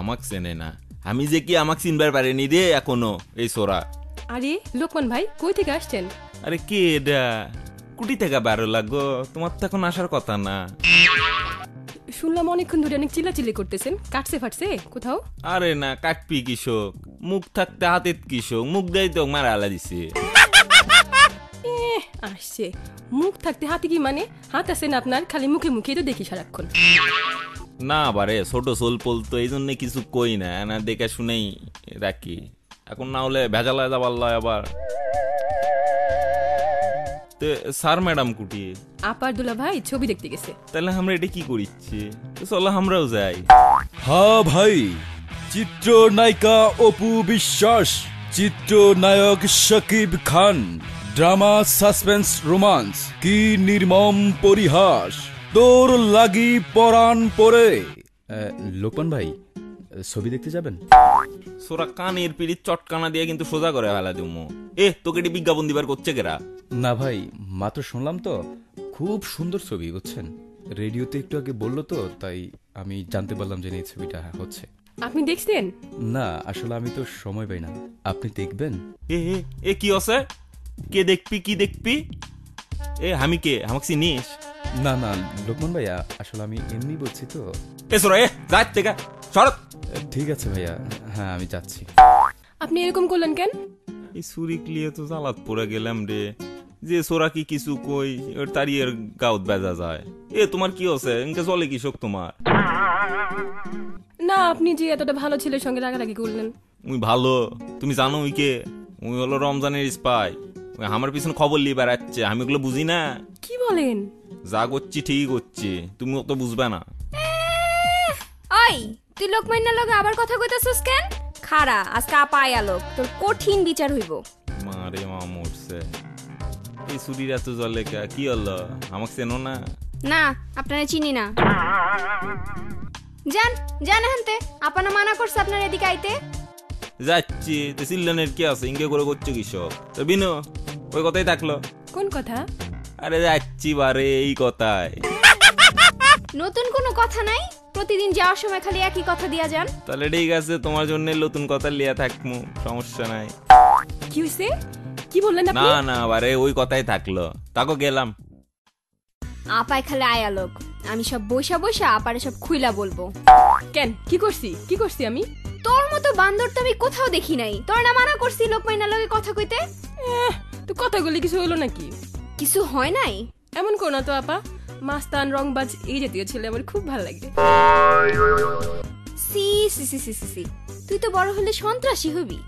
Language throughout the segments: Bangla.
আমাক চেনে না। আমি যে কি আমাক চিনবার পারিনি রে এখনও এই সোরা আরে লোকমান ভাই কই থেকে আসছেন? আরে কে এটা কুটি থেকে বারো লাগো তোমার তো এখন আসার কথা না। শুনলাম অনেকক্ষণ ধরে অনেক চিল্লাচিল্লি করতেছেন। কাটছে ফাটছে কোথাও? আরে না কাটপি কৃষক মুখ থাকতে হাতের কৃষক মুখ দেয় তো মারা আলা দিছে। আসছে। মুখ থাকতে হাতে কি মানে? হাত আছে না আপনার? খালি মুখে মুখে তো দেখি সারাক্ষণ। না বারে ছোট সোল পোল তো এই জন্য কিছু কই না না দেখে শুনেই রাখি। এখন না হলে ভেজালা যাবার লয় আবার। তে স্যার ম্যাডাম কুটি। আপার দুলা ভাই ছবি দেখতে গেছে। তাহলে আমরা এটা কি করিচ্ছি? তো চলো আমরাও যাই। হ্যাঁ ভাই চিত্রনায়িকা অপু বিশ্বাস চিত্রনায়ক Shakib Khan drama suspense romance কি নির্মম পরিহাস। তোর লাগি পরাণ পরে। লোকমান ভাই ছবি দেখতে যাবেন? সোরা কানের পিড়ির চটকানা দিয়ে কিন্তু সোজা করে ফেলা দিমো এ তোকে এটি বিজ্ঞাপন দিবার করছে কেরা? না ভাই মাত্র শুনলাম তো খুব সুন্দর ছবি বুঝছেন? রেডিওতে একটু আগে বলল তো তাই আমি জানতে পারলাম যে এই ছবিটা হচ্ছে। আপনি দেখছেন? না আসলে আমি তো সময় পাই না। আপনি দেখবেন? এ এ, এ কি আছে কে দেখবি কি দেখবি এ আমি কে আমাকে চিনিস না না লোকমান ভাইয়া আসলে আমি এমনি বলছি তো। এ সোরা যাই থেকে শরৎ ঠিক আছে ভাইয়া হ্যাঁ আমি যাচ্ছি। আপনি এরকম করলেন কেন? এই সুরি ক্লিয়ে তো জ্বালাত পড়ে গেলাম রে। যে সোরা কি কিছু কই ওর তারি এর গাউত বেজা যায়। এ তোমার কি ইনকে চলে কি শোক তোমার? না আপনি যে এতটা ভালো ছেলের সঙ্গে রাগারাগি করলেন। উই ভালো তুমি জানো উই কে? উই হলো রমজানের স্পাই আমার পিছনে খবর লিয়ে বেড়াচ্ছে আমি ওগুলো বুঝি না। কি বলেন? যা করছি ঠিকই করছি তুমি অত বুঝবে না। ওই তুই লোকমান্যার লগে আবার কথা কইতাছস কেন? আজকে আপা আয়ালোক তোর কঠিন বিচার হইব। মারে মা মরছে। এই সুরির এত জলে কি হলো? আমাকে চেনো না? না আপনারা চিনি না। যান যান হানতে আপানা মানা করছে আপনার এদিকে আইতে। যাচ্ছি তো সিল্লানের কি আছে? ইঙ্গে করে করছ কৃষক তো বিনো ওই কথাই থাকল। কোন কথা? আরে যাচ্ছি বারে এই কথায়। নতুন কোনো কথা নাই? প্রতিদিন যাওয়ার সময় খালি একই কথা দিয়া যান। তাহলে ঠিক আছে তোমার জন্য নতুন কথা লিয়া থাকমু সমস্যা নাই। কি হয়েছে কি বললেন না আপনি? না বারে ওই কথাই থাকল। তাকে গেলাম। আপায় খালি আয়ালোক আমি সব বৈশা বৈশা আপারে সব খুইলা বলব। কেন? কি করছি? কি করছি আমি? তোর মতো বান্দর তো আমি কোথাও দেখি নাই। তোর না মানা করছি লোকমাইনার লগে কথা কইতে? তো কথাগুলি কিছু হলো নাকি? কিছু হয় নাই? এমন করো না তো আপা। মাস্তান রংবাজ এই জাতীয় ছেলে আমার খুব ভালো লাগে। সি সি সি সি সি সি। তুই তো বড় হলে সন্ত্রাসী হবি।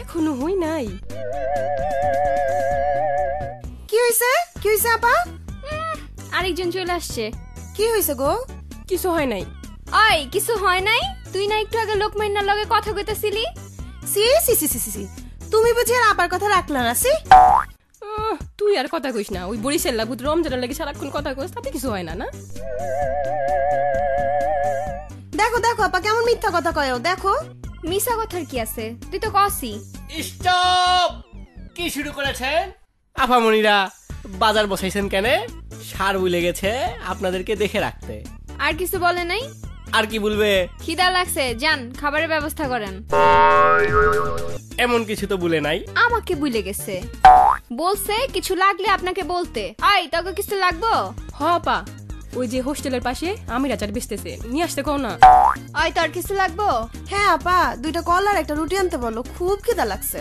এখনও হই নাই। কি হয়েছে কি হয়েছে আপা? আরেকজন চলে আসছে। কি হয়েছে গো? কিছু হয় নাই। ওই কিছু হয় নাই? তুই না একটু আগে লোকমাইনার লগে কথা কইতেছিলি? সি সি সি সি সি। তুমি বুঝি আর আপার কথা রাখলা না সি? তুই আর কথা কইস না ওই বরিশাল লাগুত রমজানের লাগে সারাক্ষণ কথা কইস তাতে কিছু হয় না না? দেখো দেখো আপা কেমন মিথ্যা কথা কয় ও, দেখো। মিশা কথার কি আছে? তুই তো কসি। স্টপ! কি শুরু করেছেন? আফামনিরা বাজার বসাইছেন কেন? সার বুলে গেছে আপনাদেরকে দেখে রাখতে। আর কিছু বলে নাই? আর কি বলবে? খিদা লাগছে যান খাবারের ব্যবস্থা করেন। এমন কিছু তো বলে নাই। আমাকে ভুলে গেছে। বলছে কিছু লাগলে আপনাকে বলতে। আই তোকে কিছু লাগবো? হ আপা। ওই যে হোস্টেলের পাশে আমির আচার বেচতেছে। নিয়ে আসতে কও না। আই তোর কিছু লাগবো? হ্যাঁ আপা দুইটা কল আর একটা রুটি আনতে বলো খুব খিদা লাগছে।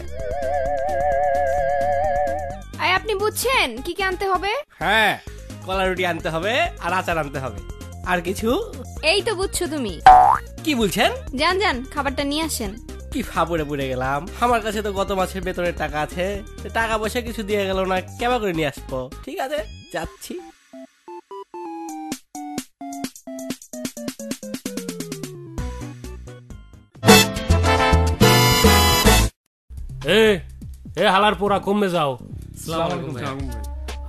আই আপনি বুঝছেন কি কি আনতে হবে? হ্যাঁ কলা রুটি আনতে হবে আর আচার আনতে হবে। আর কিছু? এই তো বুঝছ তুমি। কি বলছেন? যান যান খাবারটা নিয়ে আসেন। কি ফাপড়ে পড়ে গেলাম। আমার কাছে তো গত মাসের বেতনের টাকা আছে। টাকা পয়সা কিছু দিয়ে গেল না কেমন করে নিয়ে আসব? ঠিক আছে যাচ্ছি। এ এ হালার পোড়া কমে যাও।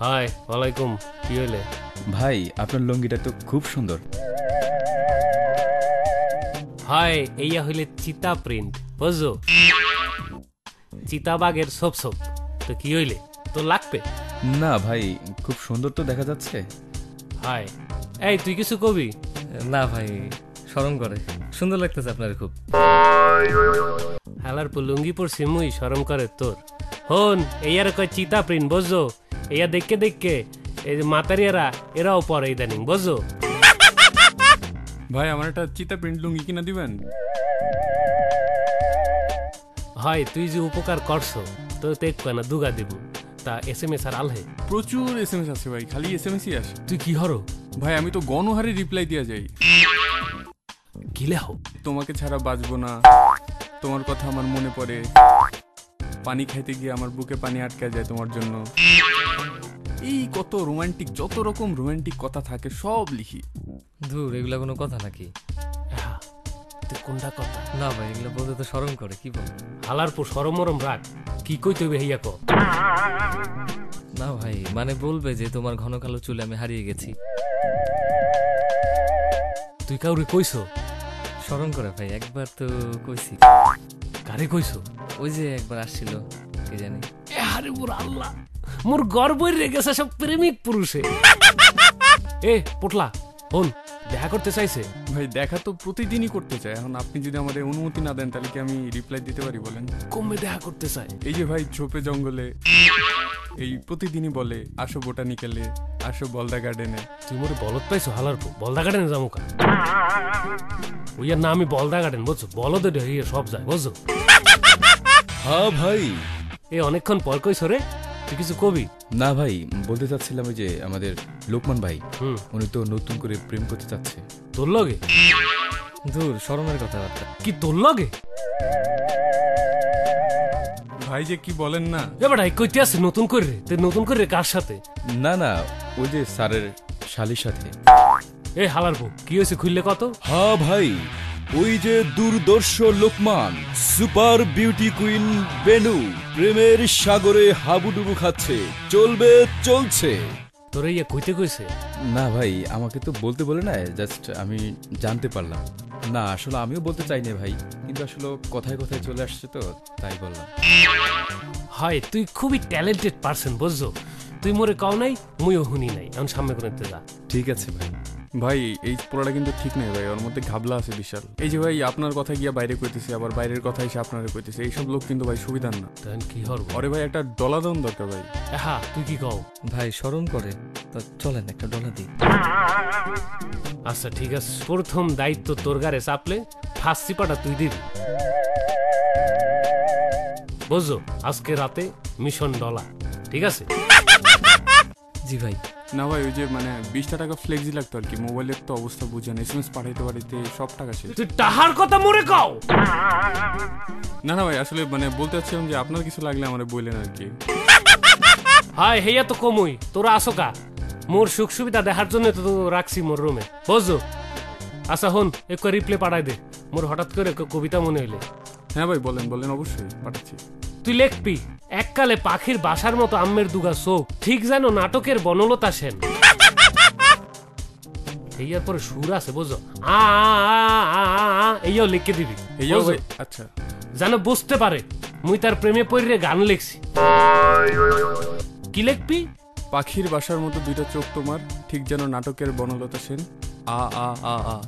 হাই ওয়ালাইকুম কি হইলে? ভাই আপনার লুঙ্গিটা তো খুব সুন্দর। হাই এইয়া হইলে চিতা প্রিন্ট বুঝছ? চিতাবাগের সব সব। তো কি হইলে? তো লাগবে? না ভাই খুব সুন্দর তো দেখা যাচ্ছে। হাই এই তুই কিছু কবি? না ভাই স্মরণ করে। সুন্দর লাগতেছে আপনার খুব। হালার পর লুঙ্গি পরছি মুই শরম করে তোর। হন এইয়ার কয় চিতা প্রিন্ট বুঝছ? এইয়া দেখকে দেখকে। এই যে মাতারিয়ারা এরাও পরে ইদানিং বুঝছ ভাই আমার একটা চিতা প্রিন্ট লুঙ্গি কিনা দিবেন? হয় তুই যে উপকার করছ তো তেক কয় না দুগা দিব। তা এস এম এস আর আলহে প্রচুর এস এম এস আছে ভাই খালি এস এম এসই আসে। তুই কি হরো? ভাই আমি তো গণহারে রিপ্লাই দিয়া যাই। গিলে হো? তোমাকে ছাড়া বাঁচবো না। তোমার কথা আমার মনে পড়ে। পানি খাইতে গিয়ে আমার বুকে পানি আটকে যায় তোমার জন্য। এই কত রোমান্টিক যত রকম রোমান্টিক কথা থাকে সব লিখি। দূর এগুলা কোনো কথা নাকি? তুই কোনটা কথা? না ভাই এগুলো বলতে তো করে কি বল হালার পর সরম মরম রাখ কি কই হেইয়া ক না ভাই মানে বলবে যে তোমার ঘন কালো চুলে আমি হারিয়ে গেছি। তুই কাউরে কইছো? স্মরণ করে ভাই একবার তো কইছি। কারে কইছো? ওই যে একবার আসছিল কে জানি? আরে আল্লাহ। মোর গর্বই রে গেছে সব প্রেমিক পুরুষে। এ পোটলা হন দেখা করতে চাইছে? ভাই দেখা তো প্রতিদিনই করতে চাই। এখন আপনি যদি আমাদের অনুমতি না দেন তাহলে কি আমি রিপ্লাই দিতে পারি বলেন? কমে দেখা করতে চাই। এই যে ভাই ঝোপে জঙ্গলে এই প্রতিদিনই বলে আসো বোটানিক্যালে আসো বলদা গার্ডেনে। তুই মোরে বলদ পাইছো হালার পর বলদা গার্ডেনে যাব কা? ওইয়ার না আমি বলদা গার্ডেন বুঝছ? বলদে ঢেকে সব যায় বুঝছ? হ্যাঁ ভাই। এ অনেকক্ষণ পর কইছো রে। তুই কিছু কবি? না ভাই বলতে চাচ্ছিলাম ওই যে আমাদের লোকমান ভাই। হুম। উনি তো নতুন করে প্রেম করতে চাচ্ছে। তোর লগে? দূর স্মরণের কথাবার্তা। কি তোর লগে? ভাই যে কি বলেন না? এবার কইতে আছে নতুন করে? রে তুই নতুন করে রে কার সাথে? না না ওই যে স্যারের শালির সাথে। এ হালার বউ কি হয়েছে খুললে কত? হ্যাঁ ভাই ওই যে দুর্দর্শ লোকমান সুপার বিউটি কুইন বেনু প্রেমের সাগরে হাবুডুবু খাচ্ছে চলবে চলছে। তোর ইয়ে কইতে কইছে? না ভাই আমাকে তো বলতে বলে না জাস্ট আমি জানতে পারলাম। না আসলে আমিও বলতে চাই না ভাই কিন্তু আসলে কথায় কথায় চলে আসছে তো তাই বললাম। হয় তুই খুবই ট্যালেন্টেড পারসন বুঝছ? তুই মোরে কও নাই মুইও শুনি নাই এখন সামনে করে যা। ঠিক আছে ভাই। ভাই এই পোড়াটা কিন্তু ঠিক নেই ভাই ওর মধ্যে ঘাবলা আছে বিশাল। এই যে ভাই আপনার কথা গিয়া বাইরে কইতেছে আবার বাইরের কথা এসে আপনারা কইতেছে এইসব লোক কিন্তু ভাই সুবিধার না। তখন কি হরব ওরে ভাই একটা ডলা ডলাদন দরকার ভাই। হ্যাঁ তুই কি কও? ভাই স্মরণ করে তো চলেন একটা ডলা দিই। আচ্ছা ঠিক আছে। প্রথম দায়িত্ব তোর গারে চাপলে ফার্স্ট চিপাটা তুই দিবি। বুঝো আজকে রাতে মিশন ডলা। ঠিক আছে? জি ভাই। না ভাই ওই যে মানে বিশটা টাকা ফ্লেক্সি লাগতো আর কি মোবাইলের তো অবস্থা বুঝেন এস এম এস পাঠাইতে পারিতে সব টাকা শেষ তুই টাহার কথা মরে কও না না ভাই আসলে মানে বলতে চাচ্ছিলাম যে আপনার কিছু লাগলে আমার বললেন আর কি। হাই হেয়া তো কমই। তোরা আসো কা মোর সুখ সুবিধা দেখার জন্য তো তো রাখছি মোর রুমে বুঝছ? আচ্ছা হন একটু রিপ্লে পাঠাই দে। মোর হঠাৎ করে একটা কবিতা মনে হইলে। হ্যাঁ ভাই বলেন বলেন অবশ্যই পাঠাচ্ছি। তুই লেখবি। এককালে পাখির বাসার মতো আম্মের দুগা চোখ। ঠিক যেন নাটকের বনলতা সেন। এইয়ার পরে সুর আছে বুঝো? আ আ, আ, আ, আ, আ, এইয়াও লিখে দিবি এই বুঝো? আচ্ছা। যেন বুঝতে পারে মুই তার প্রেমে পড়ে গান লিখছি। কি লিখবি? পাখির বাসার মতো দুইটা চোখ তোমার ঠিক যেন নাটকের বনলতা সেন। আ আ আ আ।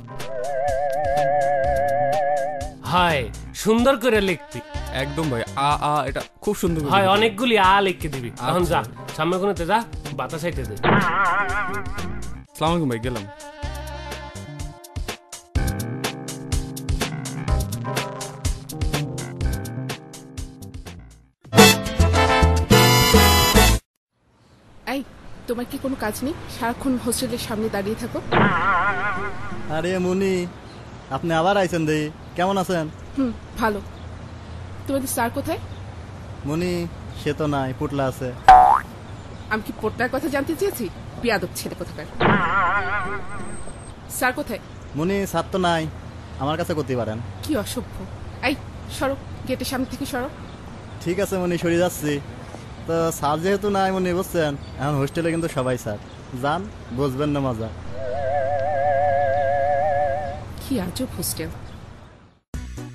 হায় সুন্দর করে লিখবি। একদম ভাই আ আ এটা খুব সুন্দর হয় অনেকগুলি আ লিখে দিবি। এখন যা সামনে কোনোতে যা বাতাস আইতে দে। সালাম আলাইকুম ভাই গেলাম। এই তোমার কি কোনো কাজ নেই? সারাক্ষণ হোস্টেলের সামনে দাঁড়িয়ে থাকো। আরে মুনি আপনি আবার আইছেন দেই। কেমন আছেন? হুম ভালো। তোমাদের স্যার কোথায়? মুনি সে তো নাই পুটলা আছে। আমি কি পোটলার কথা জানতে চেয়েছি? বিয়াদব ছেলে কোথাকার। স্যার কোথায়? মুনি সাত তো নাই। আমার কাছে করতে পারেন। কি অসভ্য। এই সরো গেটের সামনে থেকে সরো। ঠিক আছে মুনি সরে যাচ্ছি। তো স্যার যেহেতু নাই মুনি বুঝছেন? এখন হোস্টেলে কিন্তু সবাই স্যার। যান বুঝবেন না মজা। কি আজব হোস্টেল।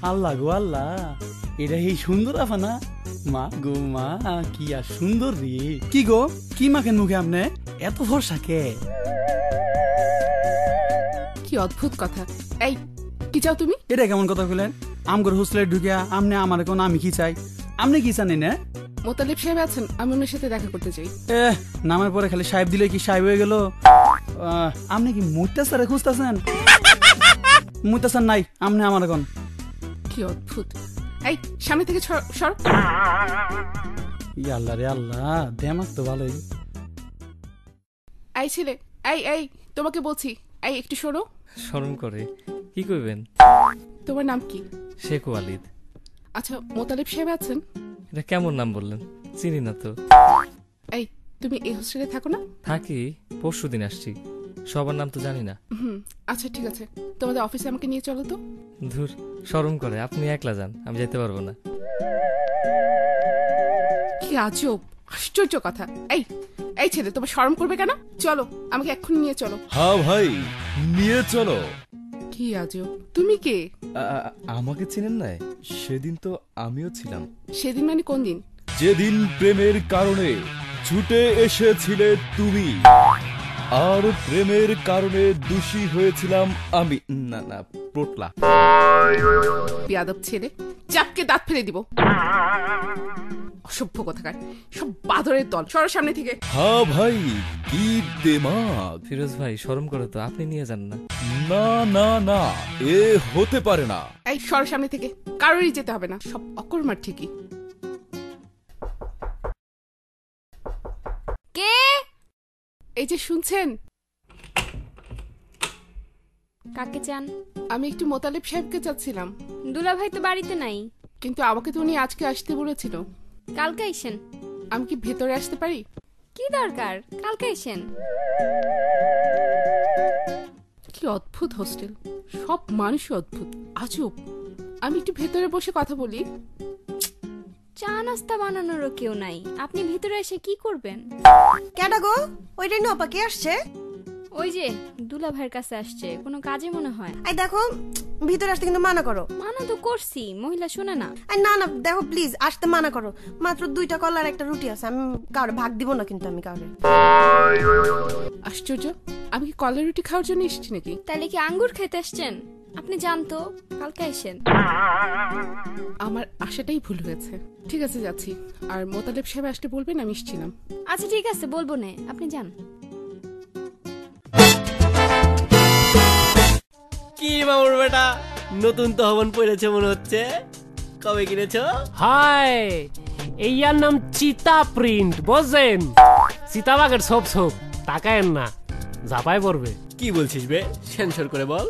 আল্লাহ গো আল্লাহ এটা এই সুন্দর আফা না? মা গো মা কি আর সুন্দর রে। কি গো? কি মাখেন মুখে আপনি? এত ফর্সা কে? কি অদ্ভুত কথা। এই কি চাও তুমি? এটা কেমন কথা কইলেন? আমগর হোস্টেলে ঢুকিয়া আমনে আমার কোন আমি কি চাই? আপনি কি জানেন না মোতালিব সাহেব আছেন আমি ওনার সাথে দেখা করতে চাই। এ নামের পরে খালি সাহেব দিলে কি সাহেব হয়ে গেল? আহ, আপনি কি মুত্তাসারে খুঁজতেছেন? মুত্তাসার নাই আমনে আমার কোন। কি অদ্ভুত। এই সামনে থেকে সর সর। ই আল্লাহ রে আল্লাহ দেমাক তো ভালোই। এই ছেলে এই এই তোমাকে বলছি এই একটু শোনো শরম করে কি করবেন? তোমার নাম কি? শেখ ওয়ালিদ। আচ্ছা মোতালিব সাহেব আছেন? এটা কেমন নাম বললেন? চিনি না তো। এই তুমি এই হোস্টেলে থাকো না? থাকি পরশু দিন আসছি। সবার নাম তো জানি না। হুম আচ্ছা ঠিক আছে। তোমাদের অফিসে আমাকে নিয়ে চলো তো। ধুর শরম করে আপনি একলা যান আমি যেতে পারব না। কি আজব আশ্চর্য কথা। এই এই ছেলে তোমার শরম করবে কেন? চলো আমাকে এক্ষুনি নিয়ে চলো। হ্যাঁ ভাই নিয়ে চলো। কি আজব তুমি কে? আ- আমাকে চিনেন না সেদিন তো আমিও ছিলাম। সেদিন মানে কোন দিন? যেদিন প্রেমের কারণে ছুটে এসেছিলে তুমি। আর প্রেমের কারণে দোষী হয়েছিলাম আমি। না না পোটলা। বিয়াদব ছেলে চাপকে দাঁত ফেলে দিব। অসভ্য কথাকার সব বাদরের দল সরো সামনে থেকে। হ্যাঁ ভাই কি দেমাগ। ফিরোজ ভাই শরম করে তো আপনি নিয়ে যান না। না না না এ হতে পারে না। এই সরো সামনে থেকে কারোরই যেতে হবে না। সব অকর্মার ঠিকই। এই যে শুনছেন? কাকে চান? আমি একটু মোতালেব সাহেবকে চাচ্ছিলাম। দুলা ভাই তো বাড়িতে নাই। কিন্তু আমাকে তো উনি আজকে আসতে বলেছিল। কালকে আইসেন? আমি কি ভেতরে আসতে পারি? কি দরকার? কালকে আইসেন? কি অদ্ভুত হোস্টেল। সব মানুষই অদ্ভুত। আজব। আমি একটু ভেতরে বসে কথা বলি। চা নাস্তা বানানোরও কেউ নাই। আপনি ভিতরে এসে কি করবেন? কেডা গো? ওইটাই আপা কে আসছে। ওই যে দুলা ভাইয়ের কাছে আসছে কোনো কাজে মনে হয়। আই দেখো ভিতরে আসতে কিন্তু মানা করো। মানা তো করছি মহিলা শুনে না। এই না না দেখো প্লিজ আসতে মানা করো। মাত্র দুইটা কল আর একটা রুটি আছে আমি কাউরে ভাগ দিব না কিন্তু আমি কাউরে আশ্চর্য আমি কি কলের রুটি খাওয়ার জন্য এসেছি নাকি? তাহলে কি আঙ্গুর খেতে আসছেন? আপনি জানতো কালকে আইসেন আমার আশাটাই ভুল হয়েছে। ঠিক আছে যাচ্ছি। আর মোতালেব সাহেব আসতে বলবেন আমি এসেছিলাম। আচ্ছা ঠিক আছে বলব না। আপনি যান। কি মামুর বেটা? নতুন তহবন পড়েছে মনে হচ্ছে। কবে কিনেছো? হাই এইয়ার নাম চিতা প্রিন্ট বুঝছেন? চিতাবাগের সব সব তাকায়েন না জাপায় পড়বে। কি বলছিস বে? সেন্সর করে বল।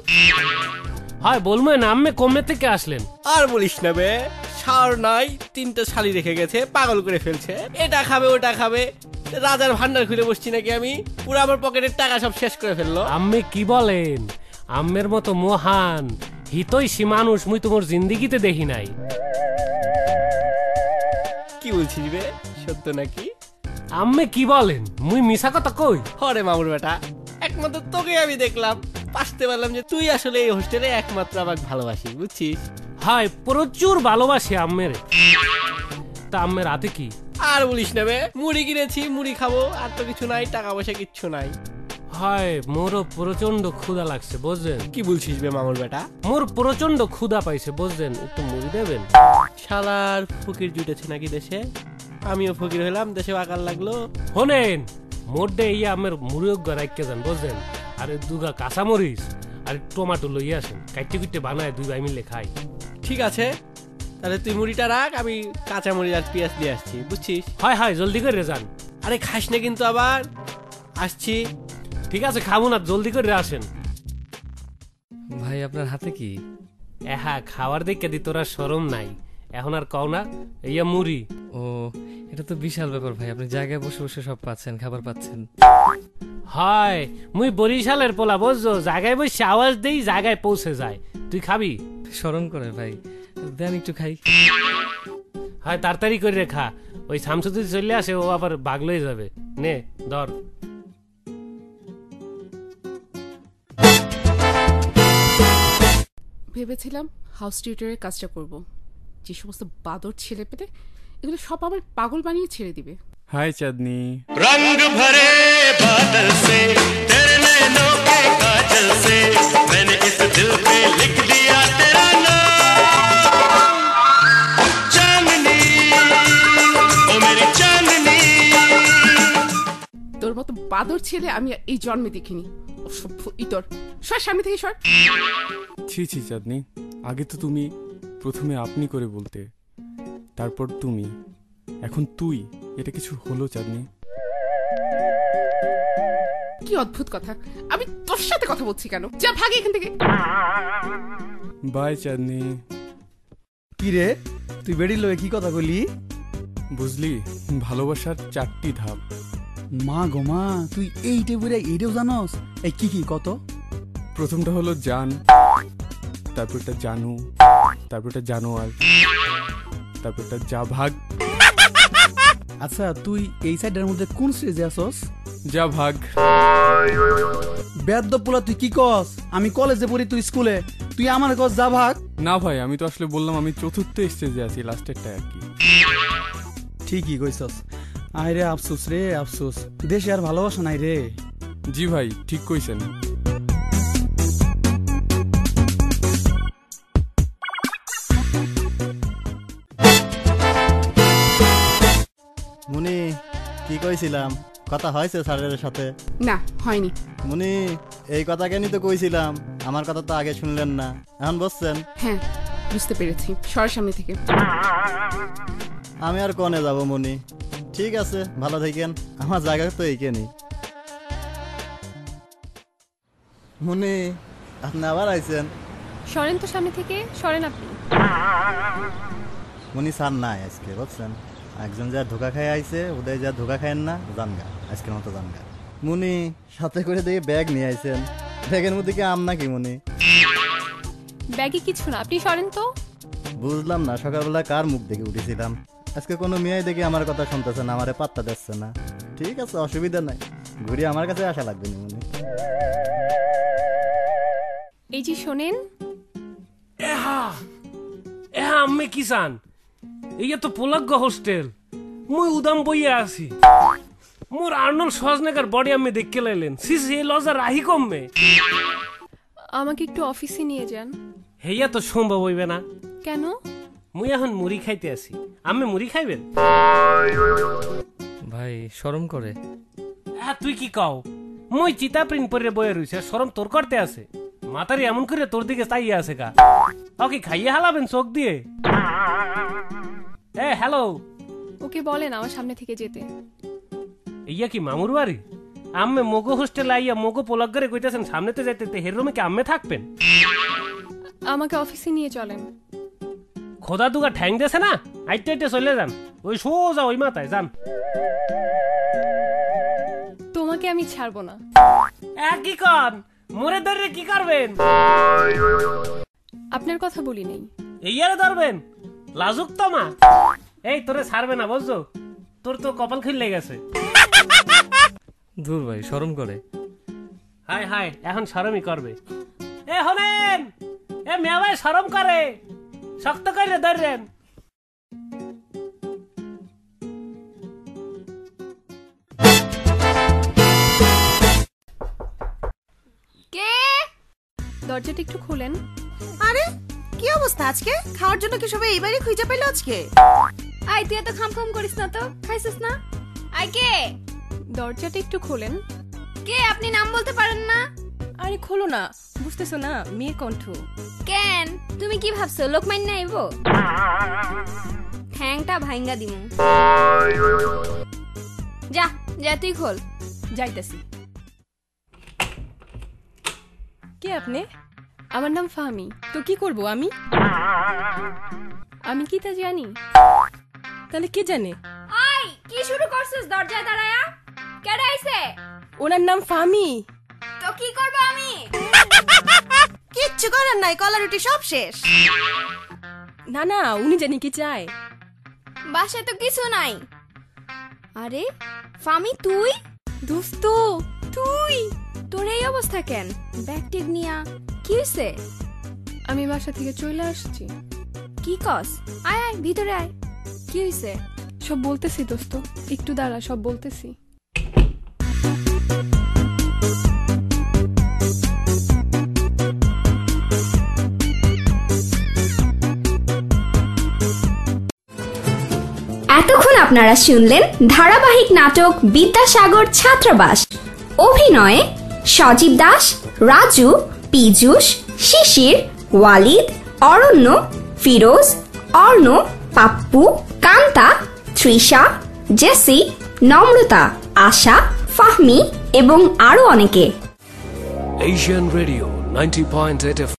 হয় বলবেন আম্মে কমে থেকে আসলেন। আর বলিস না বে সার নাই তিনটা শালি রেখে গেছে পাগল করে ফেলছে। এটা খাবে ওটা খাবে। রাজার ভান্ডার খুলে বসছি নাকি আমি? পুরো আমার পকেটের টাকা সব শেষ করে ফেলল। আম্মে কি বলেন? আম্মের মতো মহান হিতৈষী মানুষ মুই তোমার জিন্দিগিতে দেখি নাই। কি বলছিস বে সত্য নাকি? আম্মে কি বলেন? মুই মিশা কথা কই? হরে মামুর বেটা একমাত্র তোকে আমি দেখলাম। পাশতে পারলাম যে তুই আসলে এই হোস্টেলে একমাত্র আমাকে ভালোবাসি বুঝছিস? হায় প্রচুর ভালোবাসি আম্মের। তা আম্মের হাতে কি? আর বলিস না বে মুড়ি কিনেছি মুড়ি খাব আর তো কিছু নাই টাকা পয়সা কিচ্ছু নাই। হায় মোরও প্রচণ্ড ক্ষুধা লাগছে বুঝছেন কি বলছিস বে মামুর বেটা? মোর প্রচণ্ড ক্ষুধা পাইছে বুঝছেন একটু মুড়ি দেবেন? শালার ফকির জুটেছে নাকি দেশে? আমিও ফকির হলাম দেশে আকার লাগল। শোনেন মোর দে ইয়া আমের মুড়িও রাখতে যান বুঝছেন আর দুগা কাঁচামরিচ আর টমাটো লই আসেন কাইটে কুইটে বানায় দুই ভাই মিলে খাই। ঠিক আছে তাহলে তুই মুড়িটা রাখ আমি কাঁচা মুড়ি আর পেঁয়াজ দিয়ে আসছি বুঝছিস? হয় হয় জলদি করে যান। আরে খাস না কিন্তু আবার। আসছি। ঠিক আছে খাব না জলদি করে আসেন। ভাই আপনার হাতে কি? এহা খাওয়ার দেখে দি তোরা সরম নাই। এখন আর কও না ইয়া মুড়ি। ও এটা তো বিশাল ব্যাপার ভাই আপনি জায়গায় বসে বসে সব পাচ্ছেন খাবার পাচ্ছেন। হয় মুই বরিশালের পোলা বুঝছ? জায়গায় বসে আওয়াজ দেই জায়গায় পৌঁছে যায়। তুই খাবি? স্মরণ করে ভাই দেন একটু খাই। হয় তাড়াতাড়ি করে রেখা ওই শামসুদ্দি চলে আসে ও আবার বাগলই যাবে। নে ধর। ভেবেছিলাম হাউস টিউটরের কাজটা করব যে সমস্ত বাদর ছেলে পেলে এগুলো সব আমার পাগল বানিয়ে ছেড়ে দিবে হাই চাঁদনি रंग भरे बादल से तेरे नैनों के काजल से मैंने इस दिल पे लिख दिया तेरा नाम তোর মতো বাদর ছেলে আমি এই জন্মে দেখিনি। অসভ্য ইতর। সর সামনে থেকে সর। ছি ছি চাঁদনি। আগে তো তুমি প্রথমে আপনি করে বলতে তারপর তুমি। এখন তুই। এটা কিছু হলো চাঁদনি। কি অদ্ভুত কথা। আমি তোর সাথে কথা বলছি কেন? যা ভাগে এখান থেকে। বাই চাঁদনি। কি রে? তুই বেড়ি লয়ে কি কথা বলি বুঝলি ভালোবাসার চারটি ধাপ। মা গো মা তুই এই টেবুরে এইটাও জানস? এই কি কি কত? প্রথমটা হলো জান তারপরটা জানু তারপরটা জানোয়ার তারপরটা যা ভাগ আচ্ছা তুই এই সাইডের মধ্যে কোন স্টেজে আসস? যা ভাগ বেদ্য পোলা তুই কি কস? আমি কলেজে পড়ি তুই স্কুলে তুই আমার কস যা ভাগ না ভাই আমি তো আসলে বললাম আমি চতুর্থ স্টেজে আছি লাস্টেরটা আর কি। ঠিকই কইছস। আয় রে আফসোস রে আফসোস। দেশে আর ভালোবাসা নাই রে। জি ভাই ঠিক কইছেন। মুনি কি কইছিলাম? কথা হয়েছে স্যারের সাথে? না হয়নি। মুনি এই কথা কেনই তো কইছিলাম? আমার কথা তো আগে শুনলেন না। এখন বসছেন? হ্যাঁ বুঝতে পেরেছি। সর সামনে থেকে। আমি আর কনে যাব মুনি। ঠিক আছে ভালো থাকেন। আমার জায়গা তো এইখানেই মুনি আপনি আবার আইছেন? সরেন তো সামনে থেকে সরেন আপনি। মুনি স্যার নাই আজকে বুঝছেন? একজন যা ধোকা খায় আইছে উদয় যা ধোকা খায়েন না জানগা আজকের মতো জানগা মুনি সাথে করে দেখে ব্যাগ নিয়ে আইছেন। ব্যাগের মধ্যে কি আম নাকি মুনি ব্যাগে কিছু না আপনি সরেন তো। বুঝলাম না সকালবেলা কার মুখ দেখে উঠেছিলাম? আজকে কোনো মেয়ে দেখে আমার কথা শুনতেছে না আমারে পাত্তা দিচ্ছে না। ঠিক আছে অসুবিধা নাই। ঘুরি আমার কাছে আসা লাগবে না মনে। এই যে শোনেন। এহা এহা আম্মে কি চান? এইয়া তো পোলাগ্য হোস্টেল মুই উদাম বইয়ে আছি। মোর আর্নল সজনেকার বডি আমি দেখকে লাইলেন। সিস এই লজা রাহি কমবে আমাকে একটু অফিসে নিয়ে যান। হেইয়া তো সম্ভব হইবে না। কেন? মুই এখন মুড়ি খাইতে আছি। আমি মুড়ি খাইবেন? ভাই শরম করে। হ্যাঁ তুই কি কও? মুই চিতা প্রিন্ট পরে বয়ে রইছে সরম তোর করতে আছে। মাতারি এমন করে তোর দিকে চাইয়ে আছে কা ও কি খাইয়ে হালাবেন চোখ দিয়ে? এ হ্যালো। ওকে বলেন আমার সামনে থেকে যেতে। ইয়া কি মামুর বাড়ি? আম্মে মগো হোস্টেল আইয়া মোগো মগো পোলাগ্গারে কইতেছেন সামনেতে যাইতে তে হের রুমে কি আম্মে থাকবেন? আমাকে অফিসে নিয়ে চলেন। খোদা দুগা ঠ্যাং দেছে না? আইতে আইতে চলে যান ওই সোজা ওই মাথায় যান তোমাকে আমি ছাড়বো না। একই কন মোরে ধরে কি করবেন? আপনার কথা বলি নেই। এইয়ারে ধরবেন? লাজুক তো মা। এই তোরে ছাড়বে না বুঝছ? তোর তো কপাল খুললে গেছে। দূর ভাই শরম করে। হাই হাই এখন শরমই করবে। এ হলেন! এ মেয়া ভাই শরম করে। শক্ত করে ধরেন কে? দরজাটা একটু খুলেন। আরে কি অবস্থা আজকে? খাওয়ার জন্য কি সবাই এইবারই খুঁজে পেল আজকে? আই তুই এত খাম খাম করিস না তো খাইছিস না? আই কে? দরজাটা একটু খোলেন। কে? আপনি নাম বলতে পারেন না। আরে খোলো না। বুঝতেছো না মেয়ের কণ্ঠ। কেন? তুমি কি ভাবছ লোক মাইন না আইবো? ঠ্যাংটা ভাঙ্গা দিমু। যা যা তুই খোল। যাইতাছি। কে আপনি? আমার নাম ফাহমি। তো কি করব আমি? আমি কি তা জানি? তাহলে কে জানে? আই কি শুরু করছিস দরজায় দাঁড়ায়া? কেডা আইছে? ওনার নাম ফাহমি। কিচ্ছু করার নাই কলা রুটি সব শেষ। না না উনি জানি কি চায়। বাসায় তো কিছু নাই। আরে ফামি তুই? দোস্ত তুই? তোর এই অবস্থা কেন? ব্যাগ টেগ নিয়া কি হইছে? আমি বাসা থেকে চলে আসছি। কি কস? আয় আয় ভিতরে আয়। কি হইছে? সব বলতেছি দোস্ত। একটু দাঁড়া সব বলতেছি। এতক্ষণ আপনারা শুনলেন ধারাবাহিক নাটক বিদ্যাসাগর ছাত্রাবাস অভিনয়ে সজীব দাস, রাজু, পীযুষ, শিশির, ওয়ালিদ, অরণ্য, ফিরোজ, অর্ণ, পাপ্পু, কান্তা, তৃষা, জেসি, নম্রতা, আশা, ফাহমি এবং আরও অনেকে Asian Radio 90.8 FM.